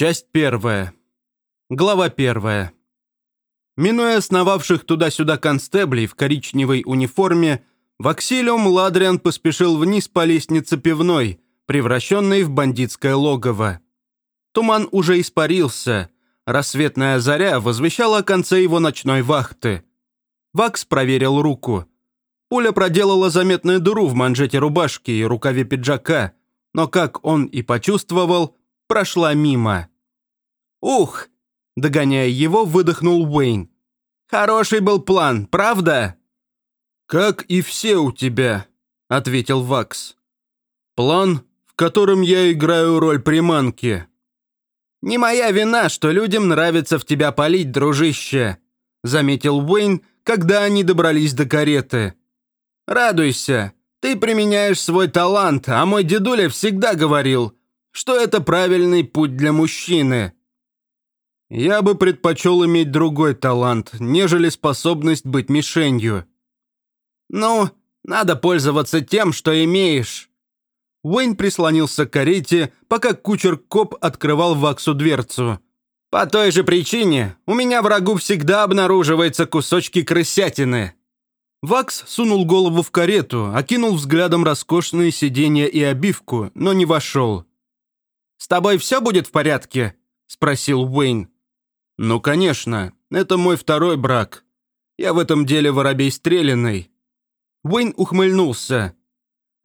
Часть первая. Глава первая. Минуя основавших туда-сюда констеблей в коричневой униформе, Ваксилиум Ладриан поспешил вниз по лестнице пивной, превращенной в бандитское логово. Туман уже испарился, рассветная заря возвещала о конце его ночной вахты. Вакс проверил руку. Пуля проделала заметную дыру в манжете рубашки и рукаве пиджака, но, как он и почувствовал, прошла мимо. «Ух!» – догоняя его, выдохнул Уэйн. «Хороший был план, правда?» «Как и все у тебя», – ответил Вакс. «План, в котором я играю роль приманки». «Не моя вина, что людям нравится в тебя палить, дружище», – заметил Уэйн, когда они добрались до кареты. «Радуйся, ты применяешь свой талант, а мой дедуля всегда говорил, что это правильный путь для мужчины. Я бы предпочел иметь другой талант, нежели способность быть мишенью. Ну, надо пользоваться тем, что имеешь. Уэйн прислонился к карете, пока кучер-коп открывал Ваксу дверцу. «По той же причине у меня врагу всегда обнаруживаются кусочки крысятины». Вакс сунул голову в карету, окинул взглядом роскошные сиденья и обивку, но не вошел. «С тобой все будет в порядке?» – спросил Уэйн. «Ну, конечно. Это мой второй брак. Я в этом деле воробей стреляный». Уэйн ухмыльнулся.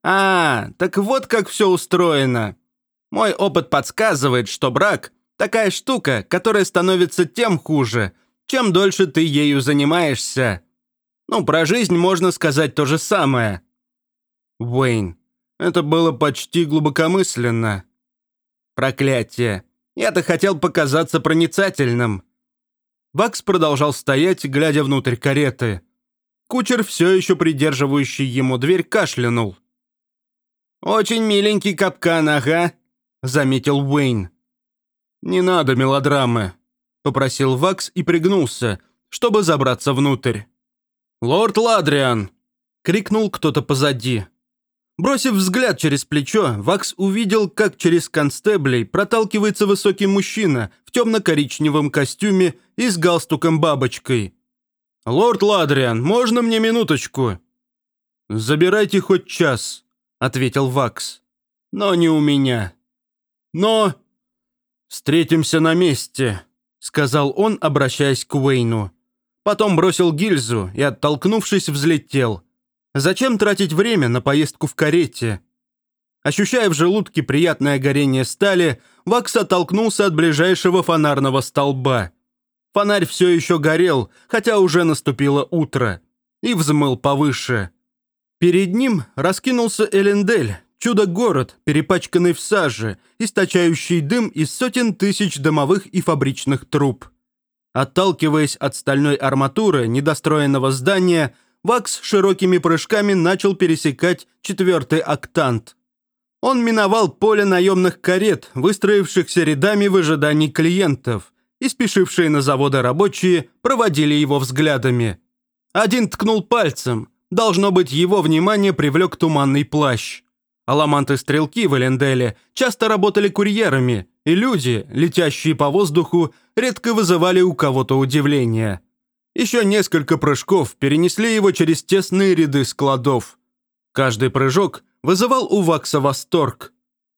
«А, так вот как все устроено. Мой опыт подсказывает, что брак – такая штука, которая становится тем хуже, чем дольше ты ею занимаешься. Ну, про жизнь можно сказать то же самое». «Уэйн, это было почти глубокомысленно», Проклятие. Я-то хотел показаться проницательным. Бакс продолжал стоять, глядя внутрь кареты. Кучер, все еще придерживающий ему дверь, кашлянул. «Очень миленький капкан, ага», — заметил Уэйн. «Не надо мелодрамы», — попросил Вакс и пригнулся, чтобы забраться внутрь. «Лорд Ладриан!» — крикнул кто-то позади. Бросив взгляд через плечо, Вакс увидел, как через констеблей проталкивается высокий мужчина в темно-коричневом костюме и с галстуком-бабочкой. «Лорд Ладриан, можно мне минуточку?» «Забирайте хоть час», — ответил Вакс. «Но не у меня». «Но...» «Встретимся на месте», — сказал он, обращаясь к Уэйну. Потом бросил гильзу и, оттолкнувшись, взлетел. Зачем тратить время на поездку в карете? Ощущая в желудке приятное горение стали, Вакс оттолкнулся от ближайшего фонарного столба. Фонарь все еще горел, хотя уже наступило утро, и взмыл повыше. Перед ним раскинулся Элендель, чудо-город, перепачканный в саже, источающий дым из сотен тысяч домовых и фабричных труб. Отталкиваясь от стальной арматуры недостроенного здания, Вакс широкими прыжками начал пересекать четвертый октант. Он миновал поле наемных карет, выстроившихся рядами в ожидании клиентов, и спешившие на заводы рабочие проводили его взглядами. Один ткнул пальцем. Должно быть, его внимание привлек туманный плащ. Аламанты-стрелки в Эленделе часто работали курьерами, и люди, летящие по воздуху, редко вызывали у кого-то удивление. Еще несколько прыжков перенесли его через тесные ряды складов. Каждый прыжок вызывал у Вакса восторг.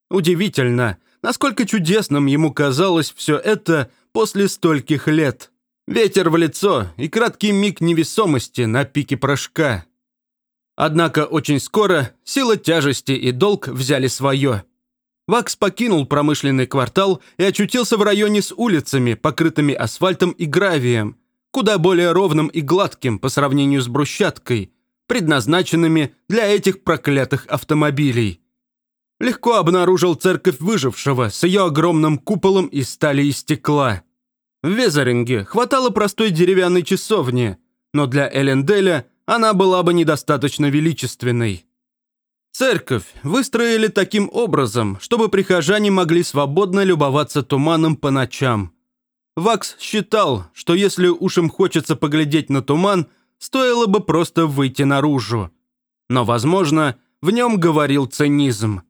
Удивительно, насколько чудесным ему казалось все это после стольких лет. Ветер в лицо и краткий миг невесомости на пике прыжка. Однако очень скоро сила тяжести и долг взяли свое. Вакс покинул промышленный квартал и очутился в районе с улицами, покрытыми асфальтом и гравием, куда более ровным и гладким по сравнению с брусчаткой, предназначенными для этих проклятых автомобилей. Легко обнаружил церковь выжившего с ее огромным куполом из стали и стекла. В Везеринге хватало простой деревянной часовни, но для Эленделя она была бы недостаточно величественной. Церковь выстроили таким образом, чтобы прихожане могли свободно любоваться туманом по ночам – Вакс считал, что если уж им хочется поглядеть на туман, стоило бы просто выйти наружу. Но, возможно, в нем говорил цинизм.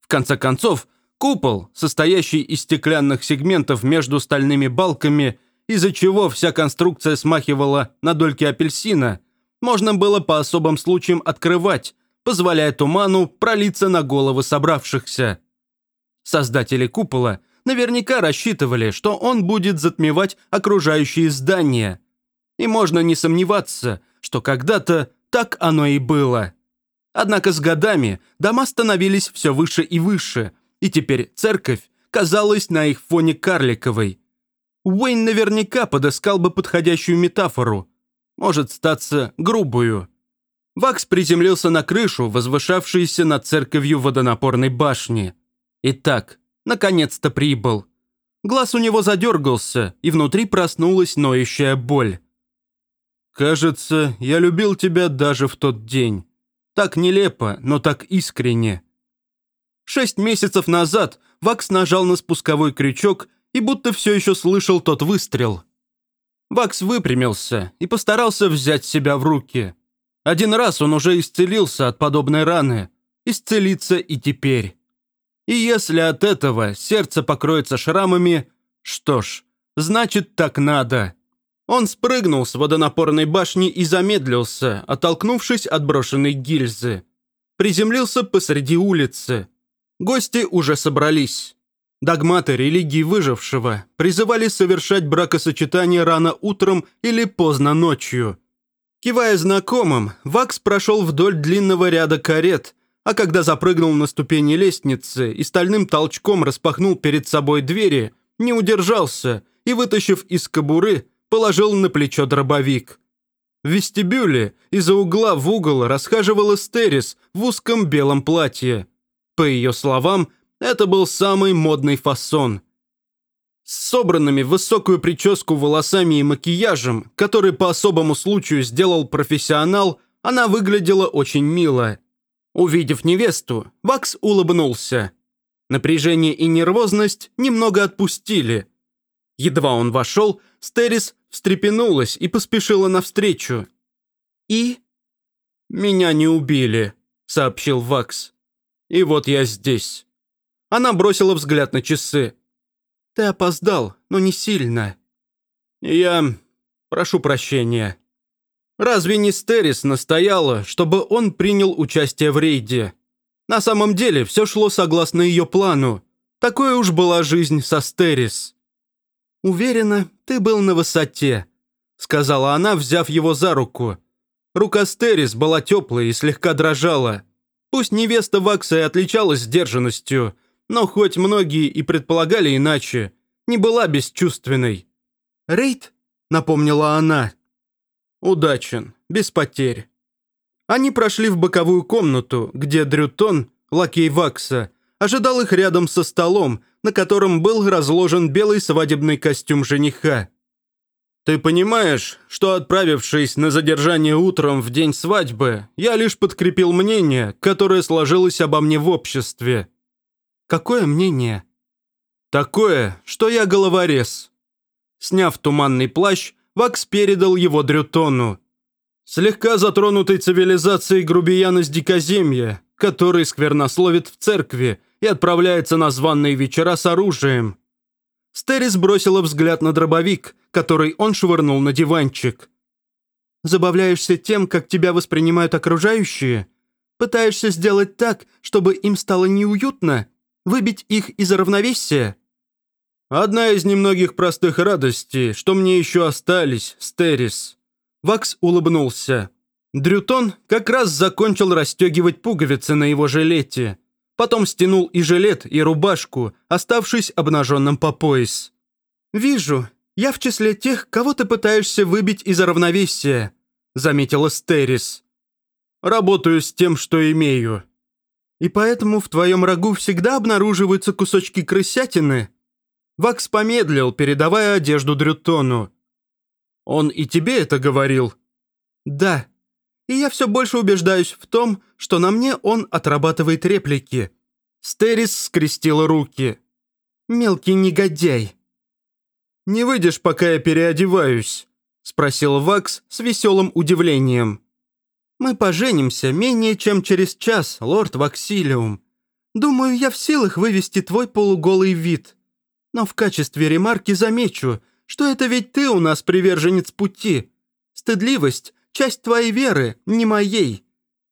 В конце концов, Купол, состоящий из стеклянных сегментов между стальными балками, из-за чего вся конструкция смахивала на дольки апельсина, можно было по особым случаям открывать, позволяя туману пролиться на головы собравшихся. Создатели купола наверняка рассчитывали, что он будет затмевать окружающие здания. И можно не сомневаться, что когда-то так оно и было. Однако с годами дома становились все выше и выше, и теперь церковь казалась на их фоне карликовой. Уэйн наверняка подыскал бы подходящую метафору. Может статься грубую. Вакс приземлился на крышу, возвышавшуюся над церковью водонапорной башни. Итак, наконец-то прибыл. Глаз у него задергался, и внутри проснулась ноющая боль. «Кажется, я любил тебя даже в тот день. Так нелепо, но так искренне». Шесть месяцев назад Вакс нажал на спусковой крючок и будто все еще слышал тот выстрел. Вакс выпрямился и постарался взять себя в руки. Один раз он уже исцелился от подобной раны, исцелится и теперь. И если от этого сердце покроется шрамами, что ж, значит так надо. Он спрыгнул с водонапорной башни и замедлился, оттолкнувшись от брошенной гильзы. Приземлился посреди улицы. Гости уже собрались. Догматы религии выжившего призывали совершать бракосочетание рано утром или поздно ночью. Кивая знакомым, Вакс прошел вдоль длинного ряда карет, а когда запрыгнул на ступени лестницы и стальным толчком распахнул перед собой двери, не удержался и, вытащив из кобуры, положил на плечо дробовик. В вестибюле из-за угла в угол расхаживала Стерис в узком белом платье. По ее словам, это был самый модный фасон. С собранными в высокую прическу волосами и макияжем, который по особому случаю сделал профессионал, она выглядела очень мило. Увидев невесту, Вакс улыбнулся. Напряжение и нервозность немного отпустили. Едва он вошел, Стерис встрепенулась и поспешила навстречу. «И?» «Меня не убили», — сообщил Вакс. «И вот я здесь». Она бросила взгляд на часы. «Ты опоздал, но не сильно». «Я... прошу прощения». Разве не Стерис настояла, чтобы он принял участие в рейде? На самом деле все шло согласно ее плану. Такой уж была жизнь со Стерис. «Уверена, ты был на высоте», — сказала она, взяв его за руку. Рука Стерис была теплой и слегка дрожала. Пусть невеста Вакса и отличалась сдержанностью, но хоть многие и предполагали иначе, не была бесчувственной. «Рейд?» — напомнила она. «Удачен, без потерь». Они прошли в боковую комнату, где Дрютон, лакей Вакса, ожидал их рядом со столом, на котором был разложен белый свадебный костюм жениха. «Ты понимаешь, что, отправившись на задержание утром в день свадьбы, я лишь подкрепил мнение, которое сложилось обо мне в обществе?» «Какое мнение?» «Такое, что я головорез». Сняв туманный плащ, Вакс передал его Дрютону. Слегка затронутый цивилизацией грубиян из Дикоземья, который сквернословит в церкви и отправляется на званные вечера с оружием. Стерис бросила взгляд на дробовик, который он швырнул на диванчик. «Забавляешься тем, как тебя воспринимают окружающие? Пытаешься сделать так, чтобы им стало неуютно? Выбить их из равновесия?» «Одна из немногих простых радостей, что мне еще остались, Стерис». Вакс улыбнулся. Дрютон как раз закончил расстегивать пуговицы на его жилете. Потом стянул и жилет, и рубашку, оставшись обнаженным по пояс. «Вижу, я в числе тех, кого ты пытаешься выбить из равновесия», заметила Стерис. «Работаю с тем, что имею». «И поэтому в твоем рагу всегда обнаруживаются кусочки крысятины?» Вакс помедлил, передавая одежду Дрютону. «Он и тебе это говорил?» «Да», и я все больше убеждаюсь в том, что на мне он отрабатывает реплики. Стерис скрестила руки. «Мелкий негодяй». «Не выйдешь, пока я переодеваюсь?» – спросил Вакс с веселым удивлением. «Мы поженимся менее чем через час, лорд Ваксилиум. Думаю, я в силах вывести твой полуголый вид. Но в качестве ремарки замечу, что это ведь ты у нас приверженец пути. Стыдливость – часть твоей веры, не моей.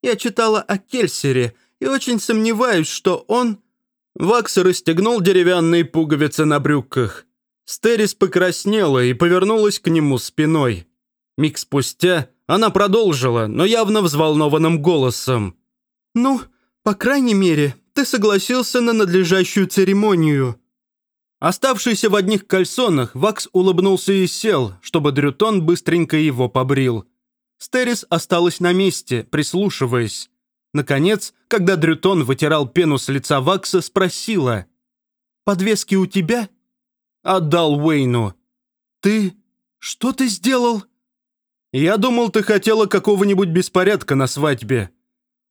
Я читала о Кельсере и очень сомневаюсь, что он...» Вакс расстегнул деревянные пуговицы на брюках. Стерис покраснела и повернулась к нему спиной. Миг спустя она продолжила, но явно взволнованным голосом. «Ну, по крайней мере, ты согласился на надлежащую церемонию». Оставшийся в одних кальсонах, Вакс улыбнулся и сел, чтобы Дрютон быстренько его побрил. Стерис осталась на месте, прислушиваясь. Наконец, когда Дрютон вытирал пену с лица Вакса, спросила. «Подвески у тебя?» «Отдал Уэйну». «Ты... что ты сделал?» «Я думал, ты хотела какого-нибудь беспорядка на свадьбе».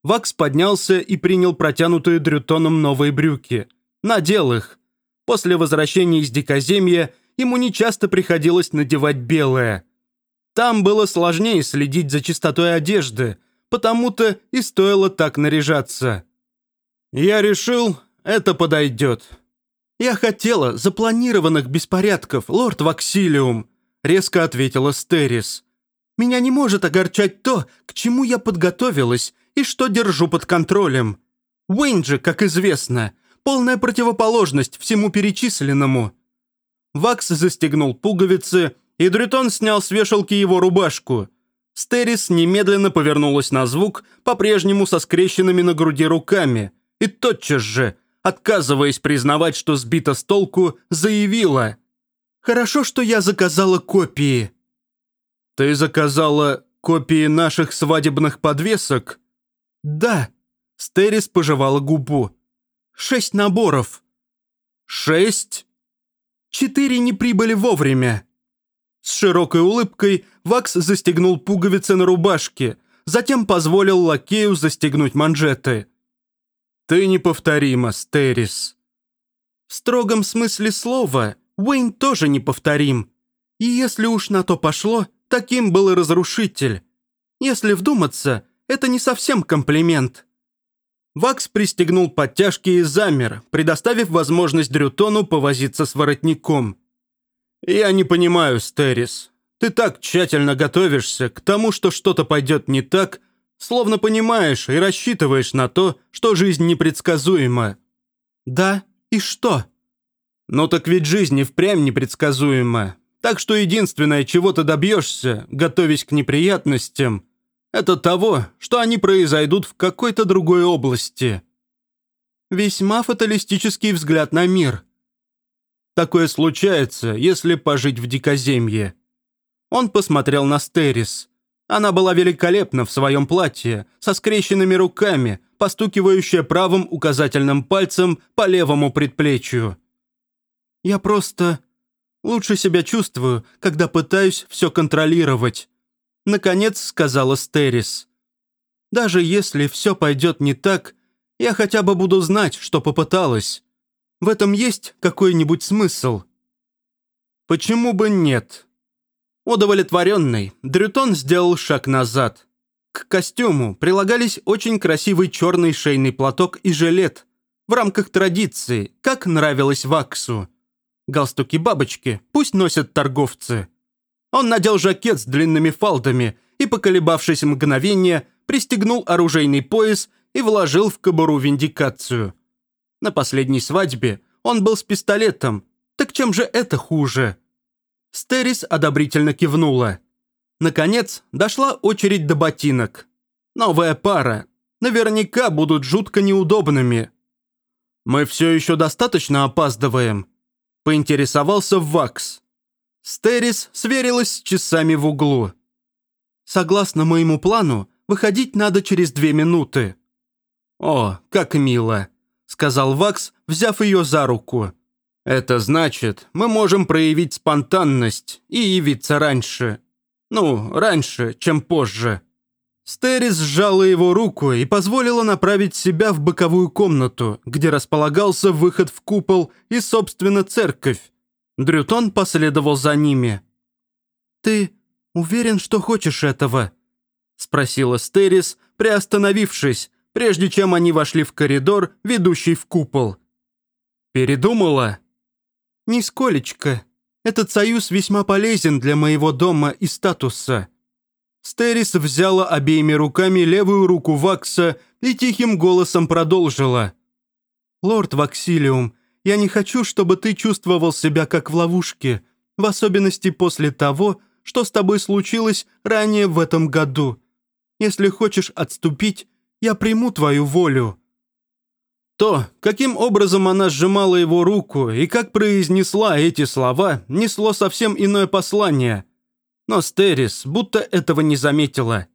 Вакс поднялся и принял протянутые Дрютоном новые брюки. Надел их. После возвращения из Дикоземья ему нечасто приходилось надевать белое. Там было сложнее следить за чистотой одежды, потому-то и стоило так наряжаться. Я решил, это подойдет. «Я хотела запланированных беспорядков, лорд Ваксилиум», резко ответила Стерис. «Меня не может огорчать то, к чему я подготовилась и что держу под контролем. Же, как известно, полная противоположность всему перечисленному». Вакс застегнул пуговицы, и Дрютон снял с вешалки его рубашку. Стерис немедленно повернулась на звук, по-прежнему со скрещенными на груди руками, и тотчас же, отказываясь признавать, что сбита с толку, заявила «Хорошо, что я заказала копии». «Ты заказала копии наших свадебных подвесок?» «Да», — Стерис пожевала губу. «Шесть наборов». «Шесть?» «Четыре не прибыли вовремя». С широкой улыбкой Вакс застегнул пуговицы на рубашке, затем позволил лакею застегнуть манжеты. «Ты неповторима, Стерис». В строгом смысле слова Уэйн тоже неповторим. И если уж на то пошло, таким был и разрушитель. Если вдуматься, это не совсем комплимент. Вакс пристегнул подтяжки и замер, предоставив возможность Дрютону повозиться с воротником. «Я не понимаю, Стерис. Ты так тщательно готовишься к тому, что что-то пойдет не так, словно понимаешь и рассчитываешь на то, что жизнь непредсказуема». «Да, и что?» «Ну так ведь жизнь и впрямь непредсказуема. Так что единственное, чего ты добьешься, готовясь к неприятностям, это того, что они произойдут в какой-то другой области». Весьма фаталистический взгляд на мир. Такое случается, если пожить в дикоземье. Он посмотрел на Стерис. Она была великолепна в своем платье, со скрещенными руками, постукивающая правым указательным пальцем по левому предплечью. «Я просто лучше себя чувствую, когда пытаюсь все контролировать», наконец сказала Стерис. «Даже если все пойдет не так, я хотя бы буду знать, что попыталась. В этом есть какой-нибудь смысл?» «Почему бы нет?» Удовлетворенный, Дрютон сделал шаг назад. К костюму прилагались очень красивый черный шейный платок и жилет, в рамках традиции, как нравилось Ваксу. Галстуки-бабочки пусть носят торговцы. Он надел жакет с длинными фалдами и, поколебавшись мгновение, пристегнул оружейный пояс и вложил в кобуру виндикацию. На последней свадьбе он был с пистолетом, так чем же это хуже? Стерис одобрительно кивнула. Наконец, дошла очередь до ботинок. Новая пара. Наверняка будут жутко неудобными. «Мы все еще достаточно опаздываем», — поинтересовался Вакс. Стерис сверилась с часами в углу. «Согласно моему плану, выходить надо через две минуты». «О, как мило», — сказал Вакс, взяв ее за руку. «Это значит, мы можем проявить спонтанность и явиться раньше. Ну, раньше, чем позже». Стерис сжала его руку и позволила направить себя в боковую комнату, где располагался выход в купол и, собственно, церковь. Дрютон последовал за ними. «Ты уверен, что хочешь этого?» — спросила Стерис, приостановившись, прежде чем они вошли в коридор, ведущий в купол. «Передумала?» «Нисколечко. Этот союз весьма полезен для моего дома и статуса». Стерис взяла обеими руками левую руку Вакса и тихим голосом продолжила. «Лорд Ваксилиум, я не хочу, чтобы ты чувствовал себя как в ловушке, в особенности после того, что с тобой случилось ранее в этом году. Если хочешь отступить, я приму твою волю». То, каким образом она сжимала его руку и как произнесла эти слова, несло совсем иное послание. Но Стерис будто этого не заметила.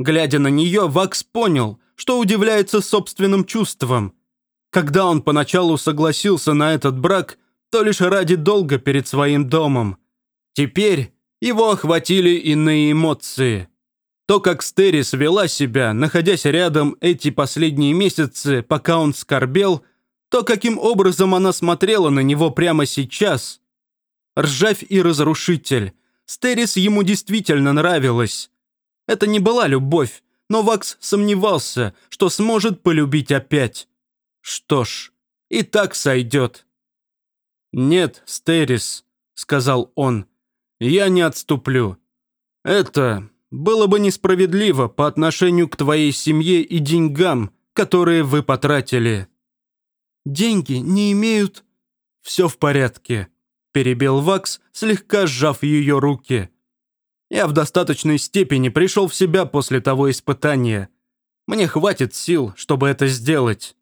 Глядя на нее, Вакс понял, что удивляется собственным чувствам. Когда он поначалу согласился на этот брак, то лишь ради долга перед своим домом. Теперь его охватили иные эмоции. То, как Стерис вела себя, находясь рядом эти последние месяцы, пока он скорбел, то, каким образом она смотрела на него прямо сейчас. Ржавь и разрушитель. Стерис ему действительно нравилась. Это не была любовь, но Вакс сомневался, что сможет полюбить опять. Что ж, и так сойдет. «Нет, Стерис», — сказал он, — «я не отступлю. Это было бы несправедливо по отношению к твоей семье и деньгам, которые вы потратили». «Деньги не имеют...» «Все в порядке», – перебил Вакс, слегка сжав ее руки. «Я в достаточной степени пришел в себя после того испытания. Мне хватит сил, чтобы это сделать».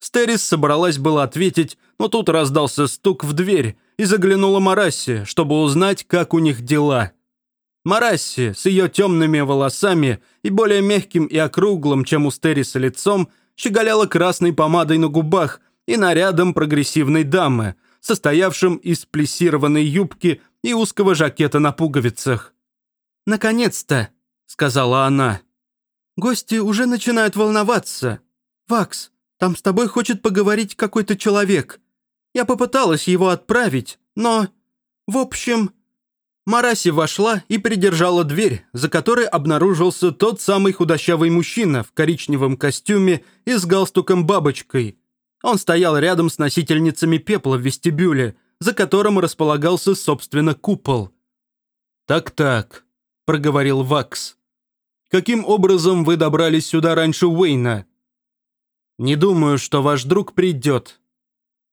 Стерис собралась было ответить, но тут раздался стук в дверь и заглянула Марасси, чтобы узнать, как у них дела. Марасси с ее темными волосами и более мягким и округлым, чем у Стериса лицом, щеголяла красной помадой на губах и нарядом прогрессивной дамы, состоявшим из плессированной юбки и узкого жакета на пуговицах. «Наконец-то!» — сказала она. «Гости уже начинают волноваться. Вакс, там с тобой хочет поговорить какой-то человек. Я попыталась его отправить, но... В общем, Мараси вошла и придержала дверь, за которой обнаружился тот самый худощавый мужчина в коричневом костюме и с галстуком-бабочкой. Он стоял рядом с носительницами пепла в вестибюле, за которым располагался, собственно, купол. «Так-так», — проговорил Вакс. «Каким образом вы добрались сюда раньше Уэйна?» «Не думаю, что ваш друг придет».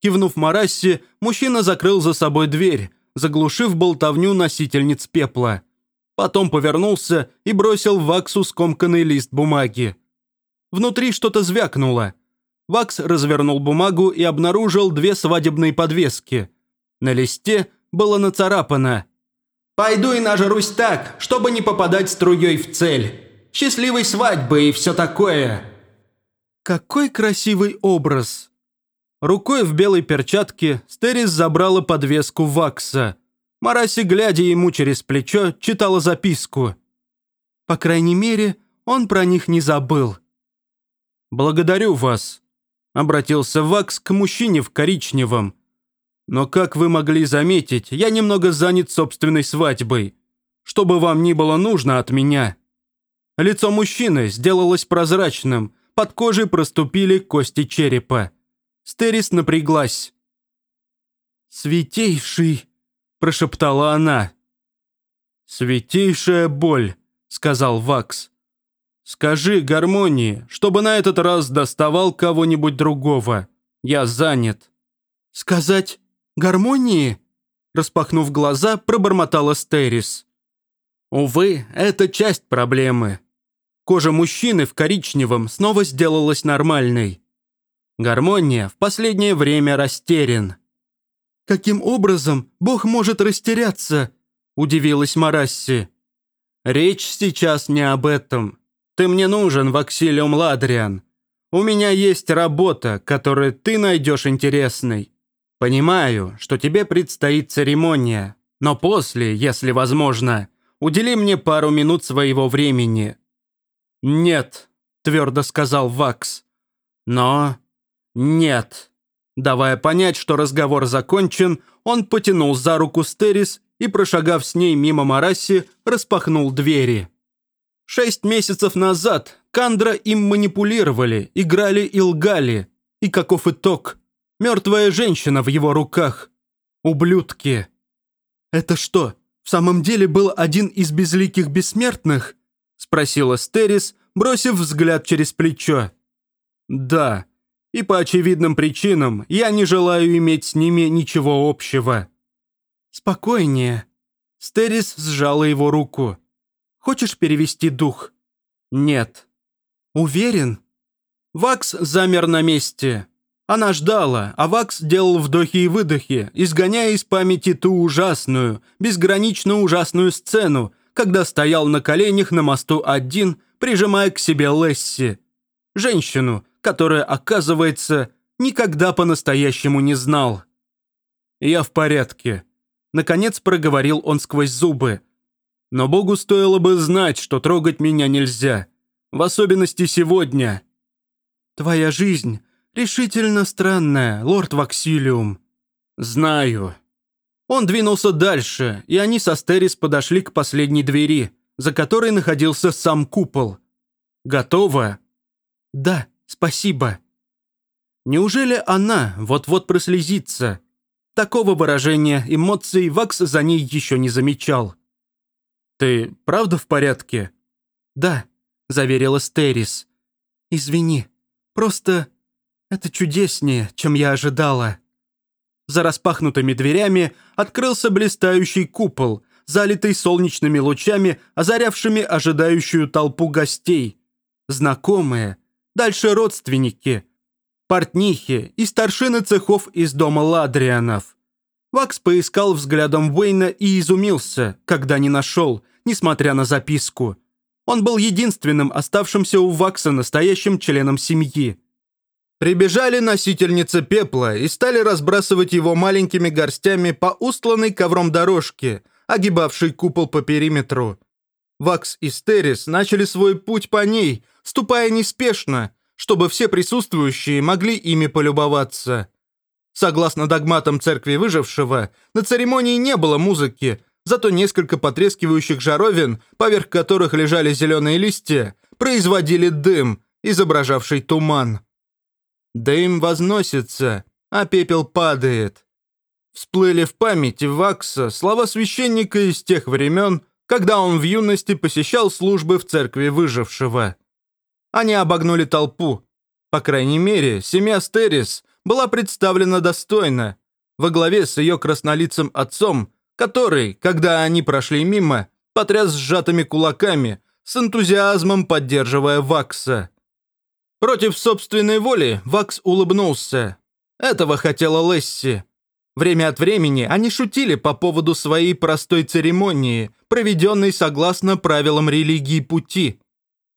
Кивнув Марасси, мужчина закрыл за собой дверь, заглушив болтовню носительниц пепла. Потом повернулся и бросил в Ваксу скомканный лист бумаги. Внутри что-то звякнуло. Вакс развернул бумагу и обнаружил две свадебные подвески. На листе было нацарапано «Пойду и нажрусь так, чтобы не попадать струей в цель. Счастливой свадьбы и все такое». Какой красивый образ! Рукой в белой перчатке Стерис забрала подвеску вакса. Мараси, глядя ему через плечо, читала записку. По крайней мере, он про них не забыл. «Благодарю вас», — обратился Вакс к мужчине в коричневом. «Но, как вы могли заметить, я немного занят собственной свадьбой. Что бы вам ни было нужно от меня». Лицо мужчины сделалось прозрачным, под кожей проступили кости черепа. Стерис напряглась. «Святейший!» – прошептала она. «Святейшая боль», – сказал Вакс. «Скажи гармонии, чтобы на этот раз доставал кого-нибудь другого. Я занят». «Сказать гармонии?» Распахнув глаза, пробормотала Стерис. Увы, это часть проблемы. Кожа мужчины в коричневом снова сделалась нормальной. Гармония в последнее время растерян. «Каким образом Бог может растеряться?» – удивилась Марасси. «Речь сейчас не об этом. Ты мне нужен, Ваксилиум Ладриан. У меня есть работа, которую ты найдешь интересной. Понимаю, что тебе предстоит церемония, но после, если возможно, удели мне пару минут своего времени». «Нет», – твердо сказал Вакс. «Но «Нет». Давая понять, что разговор закончен, он потянул за руку Стерис и, прошагав с ней мимо Мараси, распахнул двери. Шесть месяцев назад Кандра им манипулировали, играли и лгали. И каков итог? Мертвая женщина в его руках. Ублюдки. «Это что, в самом деле был один из безликих бессмертных?» Спросила Стерис, бросив взгляд через плечо. «Да, и по очевидным причинам я не желаю иметь с ними ничего общего». «Спокойнее». Стерис сжала его руку. «Хочешь перевести дух?» «Нет». «Уверен?» Вакс замер на месте. Она ждала, а Вакс делал вдохи и выдохи, изгоняя из памяти ту ужасную, безгранично ужасную сцену, когда стоял на коленях на мосту один, прижимая к себе Лесси. Женщину, которая, оказывается, никогда по-настоящему не знал. «Я в порядке», — наконец проговорил он сквозь зубы. «Но Богу стоило бы знать, что трогать меня нельзя, в особенности сегодня». «Твоя жизнь решительно странная, лорд Ваксилиум». «Знаю». Он двинулся дальше, и они со Стерис подошли к последней двери, за которой находился сам купол. «Готово?» «Да», Спасибо». Неужели она вот-вот прослезится? Такого выражения эмоций Вакс за ней еще не замечал. «Ты правда в порядке?» «Да», — заверила Стерис. «Извини, просто это чудеснее, чем я ожидала». За распахнутыми дверями открылся блистающий купол, залитый солнечными лучами, озарявшими ожидающую толпу гостей. Знакомые, Дальше родственники, портнихи и старшины цехов из дома Ладрианов. Вакс поискал взглядом Уэйна и изумился, когда не нашел, несмотря на записку. Он был единственным оставшимся у Вакса настоящим членом семьи. Прибежали носительницы пепла и стали разбрасывать его маленькими горстями по устланной ковром дорожке, огибавшей купол по периметру. Вакс и Стерис начали свой путь по ней – ступая неспешно, чтобы все присутствующие могли ими полюбоваться. Согласно догматам церкви выжившего, на церемонии не было музыки, зато несколько потрескивающих жаровин, поверх которых лежали зеленые листья, производили дым, изображавший туман. Дым возносится, а пепел падает. Всплыли в памяти Вакса слова священника из тех времен, когда он в юности посещал службы в церкви выжившего. Они обогнули толпу. По крайней мере, семья Стерис была представлена достойно, во главе с ее краснолицым отцом, который, когда они прошли мимо, потряс сжатыми кулаками, с энтузиазмом поддерживая Вакса. Против собственной воли Вакс улыбнулся. Этого хотела Лесси. Время от времени они шутили по поводу своей простой церемонии, проведенной согласно правилам религии пути.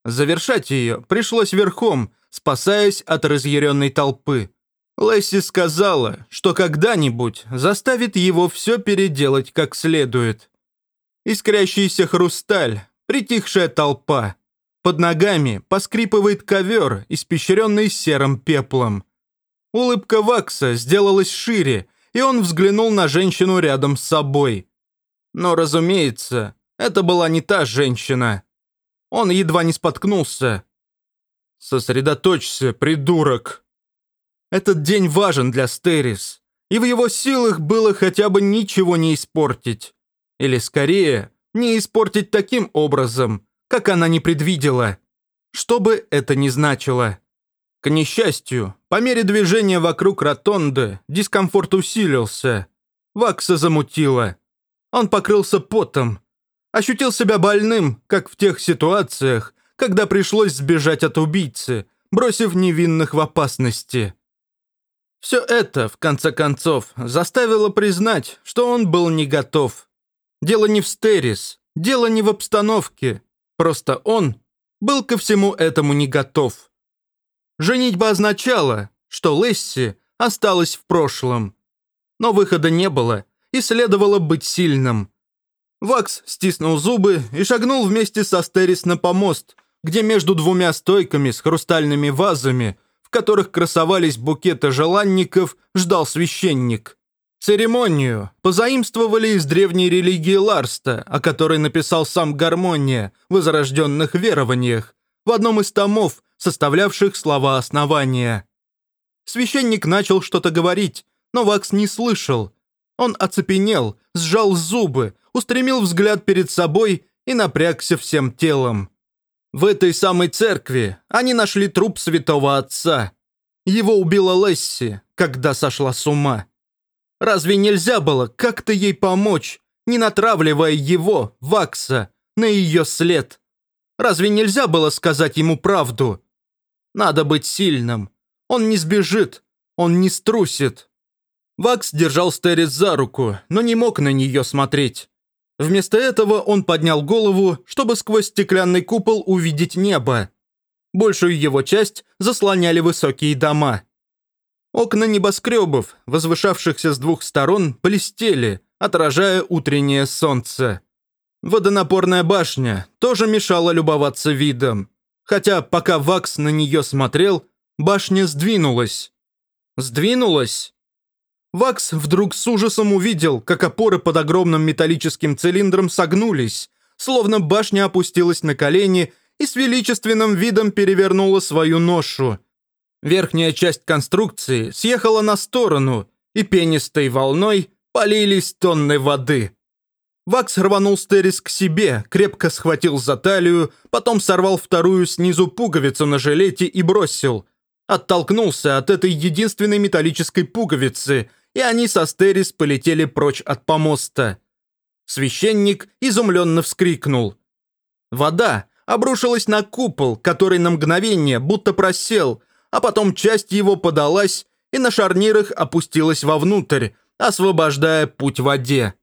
Завершать ее пришлось верхом, спасаясь от разъяренной толпы. Лесси сказала, что когда-нибудь заставит его все переделать как следует. Искрящийся хрусталь, притихшая толпа. Под ногами поскрипывает ковер, испещренный серым пеплом. Улыбка Вакса сделалась шире, и он взглянул на женщину рядом с собой. Но, разумеется, это была не та женщина. Он едва не споткнулся. «Сосредоточься, придурок!» Этот день важен для Стерис, и в его силах было хотя бы ничего не испортить. Или, скорее, не испортить таким образом, как она не предвидела. Что бы это ни значило. К несчастью, по мере движения вокруг ротонды дискомфорт усилился. Вакса замутила. Он покрылся потом, Ощутил себя больным, как в тех ситуациях, когда пришлось сбежать от убийцы, бросив невинных в опасности. Все это, в конце концов, заставило признать, что он был не готов. Дело не в стерис, дело не в обстановке. Просто он был ко всему этому не готов. Женитьба означала, что Лесси осталась в прошлом. Но выхода не было, и следовало быть сильным. Вакс стиснул зубы и шагнул вместе со Стерис на помост, где между двумя стойками с хрустальными вазами, в которых красовались букеты желанников, ждал священник. Церемонию позаимствовали из древней религии Ларста, о которой написал сам Гармония в возрожденных верованиях, в одном из томов, составлявших слова основания. Священник начал что-то говорить, но Вакс не слышал. Он оцепенел, сжал зубы, устремил взгляд перед собой и напрягся всем телом. В этой самой церкви они нашли труп святого отца. Его убила Лесси, когда сошла с ума. Разве нельзя было как-то ей помочь, не натравливая его, Вакса, на ее след? Разве нельзя было сказать ему правду? Надо быть сильным. Он не сбежит, он не струсит. Вакс держал Стерис за руку, но не мог на нее смотреть. Вместо этого он поднял голову, чтобы сквозь стеклянный купол увидеть небо. Большую его часть заслоняли высокие дома. Окна небоскребов, возвышавшихся с двух сторон, блестели, отражая утреннее солнце. Водонапорная башня тоже мешала любоваться видом. Хотя пока Вакс на нее смотрел, башня сдвинулась. Сдвинулась? Вакс вдруг с ужасом увидел, как опоры под огромным металлическим цилиндром согнулись, словно башня опустилась на колени и с величественным видом перевернула свою ношу. Верхняя часть конструкции съехала на сторону, и пенистой волной полились тонны воды. Вакс рванул Стерис к себе, крепко схватил за талию, потом сорвал вторую снизу пуговицу на жилете и бросил. Оттолкнулся от этой единственной металлической пуговицы, и они со Стерис полетели прочь от помоста. Священник изумленно вскрикнул. Вода обрушилась на купол, который на мгновение будто просел, а потом часть его подалась и на шарнирах опустилась вовнутрь, освобождая путь в воде.